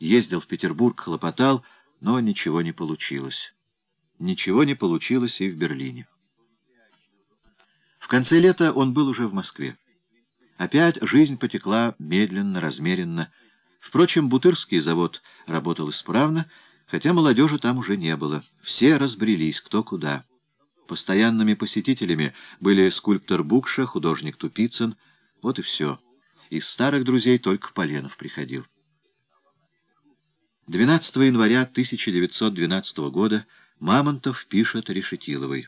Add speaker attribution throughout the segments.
Speaker 1: ездил в Петербург, хлопотал, но ничего не получилось. Ничего не получилось и в Берлине. В конце лета он был уже в Москве. Опять жизнь потекла медленно, размеренно. Впрочем, Бутырский завод работал исправно, хотя молодежи там уже не было. Все разбрелись, кто куда. Постоянными посетителями были скульптор Букша, художник Тупицын. Вот и все. Из старых друзей только Поленов приходил. 12 января 1912 года Мамонтов пишет Решетиловой.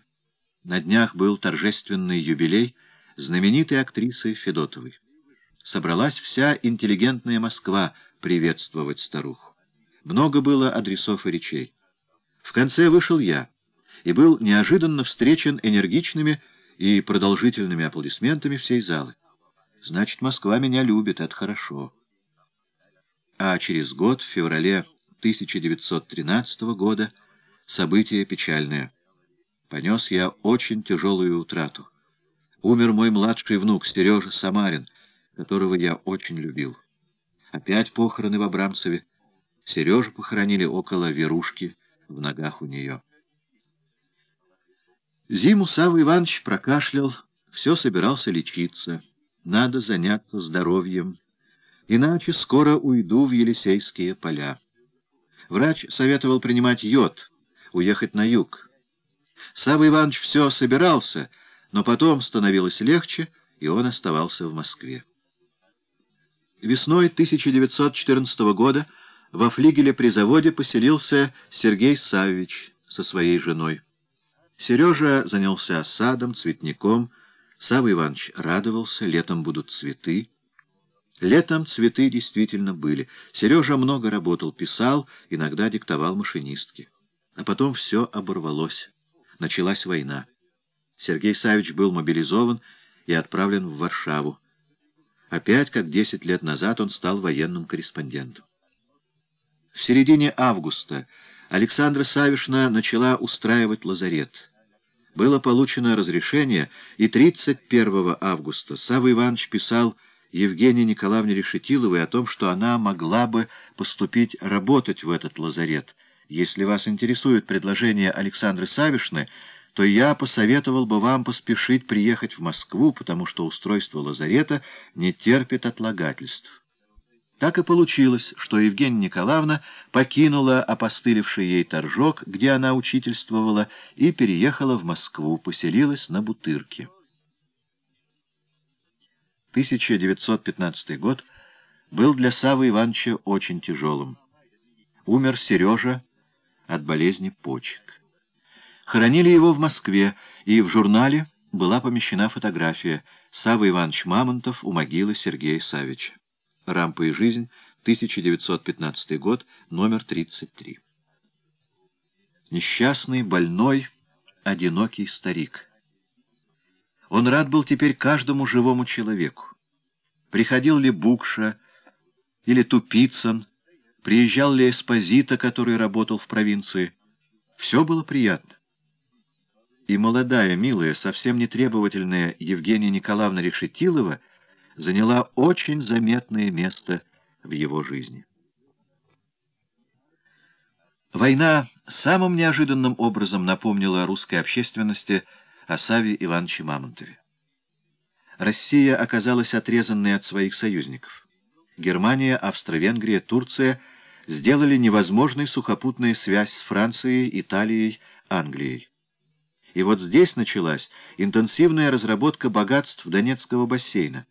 Speaker 1: На днях был торжественный юбилей знаменитой актрисы Федотовой. Собралась вся интеллигентная Москва приветствовать старуху. Много было адресов и речей. В конце вышел я и был неожиданно встречен энергичными и продолжительными аплодисментами всей залы. Значит, Москва меня любит, это хорошо. А через год, в феврале 1913 года, Событие печальное. Понес я очень тяжелую утрату. Умер мой младший внук Сережа Самарин, которого я очень любил. Опять похороны в Абрамцеве. Сережу похоронили около Верушки, в ногах у нее. Зиму Савва Иванович прокашлял, все собирался лечиться. Надо заняться здоровьем, иначе скоро уйду в Елисейские поля. Врач советовал принимать йод — уехать на юг. Савва Иванович все собирался, но потом становилось легче, и он оставался в Москве. Весной 1914 года во флигеле при заводе поселился Сергей Саввич со своей женой. Сережа занялся садом, цветником. Савва Иванович радовался, летом будут цветы. Летом цветы действительно были. Сережа много работал, писал, иногда диктовал машинистке. А потом все оборвалось. Началась война. Сергей Савич был мобилизован и отправлен в Варшаву. Опять, как десять лет назад, он стал военным корреспондентом. В середине августа Александра Савишна начала устраивать лазарет. Было получено разрешение, и 31 августа Савва Иванович писал Евгении Николаевне Решетиловой о том, что она могла бы поступить работать в этот лазарет, если вас интересует предложение Александры Савишны, то я посоветовал бы вам поспешить приехать в Москву, потому что устройство лазарета не терпит отлагательств. Так и получилось, что Евгения Николаевна покинула опостылевший ей торжок, где она учительствовала, и переехала в Москву, поселилась на Бутырке. 1915 год был для Савы Ивановича очень тяжелым. Умер Сережа, от болезни почек. Хоронили его в Москве, и в журнале была помещена фотография Савва Иванович Мамонтов у могилы Сергея Савича. Рампа и жизнь, 1915 год, номер 33. Несчастный, больной, одинокий старик. Он рад был теперь каждому живому человеку. Приходил ли Букша или Тупицын, приезжал ли Эспозита, который работал в провинции. Все было приятно. И молодая, милая, совсем не требовательная Евгения Николаевна Решетилова заняла очень заметное место в его жизни. Война самым неожиданным образом напомнила русской общественности о Саве Ивановиче Мамонтове. Россия оказалась отрезанной от своих союзников. Германия, Австро-Венгрия, Турция сделали невозможной сухопутная связь с Францией, Италией, Англией. И вот здесь началась интенсивная разработка богатств Донецкого бассейна,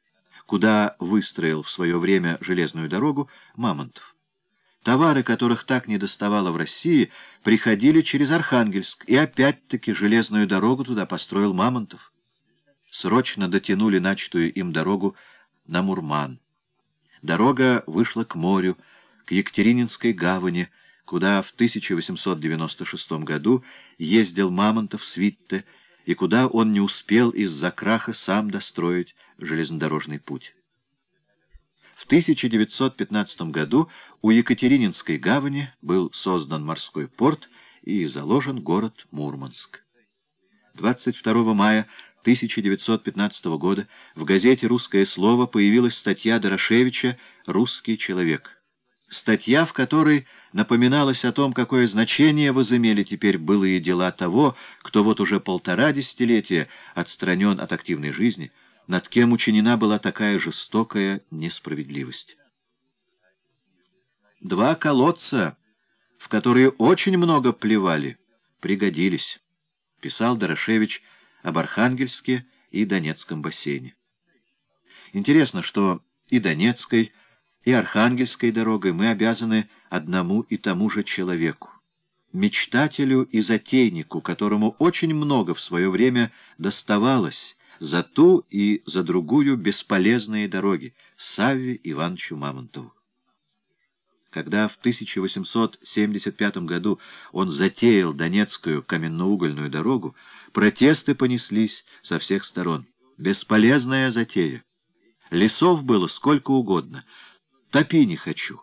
Speaker 1: куда выстроил в свое время железную дорогу Мамонтов. Товары, которых так не доставало в России, приходили через Архангельск, и опять-таки железную дорогу туда построил Мамонтов. Срочно дотянули начатую им дорогу на Мурман. Дорога вышла к морю, к Екатерининской гавани, куда в 1896 году ездил Мамонтов с Витте, и куда он не успел из-за краха сам достроить железнодорожный путь. В 1915 году у Екатерининской гавани был создан морской порт и заложен город Мурманск. 22 мая 1915 года в газете «Русское слово» появилась статья Дорошевича «Русский человек». статья, в которой напоминалось о том, какое значение возымели теперь былые дела того, кто вот уже полтора десятилетия отстранен от активной жизни, над кем учинена была такая жестокая несправедливость. Два колодца, в которые очень много плевали, пригодились, писал Дорошевич об Архангельске и Донецком бассейне. Интересно, что и Донецкой, и Архангельской дорогой мы обязаны одному и тому же человеку, мечтателю и затейнику, которому очень много в свое время доставалось за ту и за другую бесполезные дороги, Савве Ивановичу Мамонтову. Когда в 1875 году он затеял Донецкую каменноугольную дорогу, протесты понеслись со всех сторон. Бесполезная затея. Лесов было сколько угодно. Топи не хочу.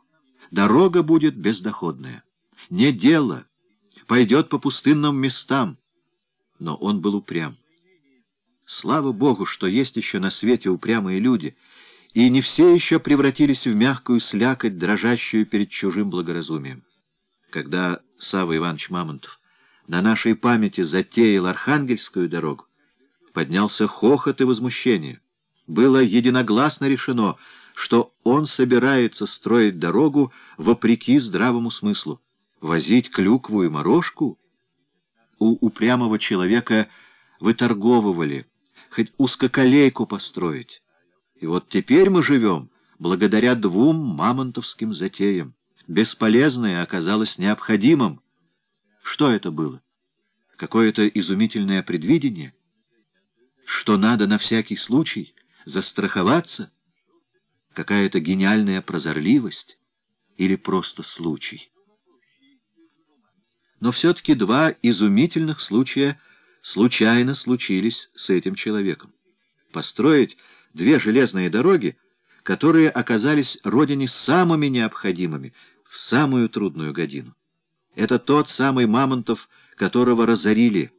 Speaker 1: Дорога будет бездоходная. Не дело. Пойдет по пустынным местам. Но он был упрям. Слава Богу, что есть еще на свете упрямые люди — и не все еще превратились в мягкую слякоть, дрожащую перед чужим благоразумием. Когда Савва Иванович Мамонтов на нашей памяти затеял Архангельскую дорогу, поднялся хохот и возмущение. Было единогласно решено, что он собирается строить дорогу вопреки здравому смыслу. Возить клюкву и морожку? У упрямого человека выторговывали, хоть узкоколейку построить. И вот теперь мы живем благодаря двум мамонтовским затеям. Бесполезное оказалось необходимым. Что это было? Какое-то изумительное предвидение? Что надо на всякий случай застраховаться? Какая-то гениальная прозорливость? Или просто случай? Но все-таки два изумительных случая случайно случились с этим человеком. Построить две железные дороги, которые оказались родине самыми необходимыми в самую трудную годину. Это тот самый Мамонтов, которого разорили,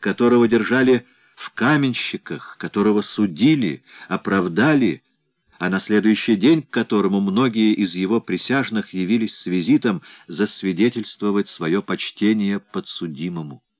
Speaker 1: которого держали в каменщиках, которого судили, оправдали, а на следующий день к которому многие из его присяжных явились с визитом засвидетельствовать свое почтение подсудимому.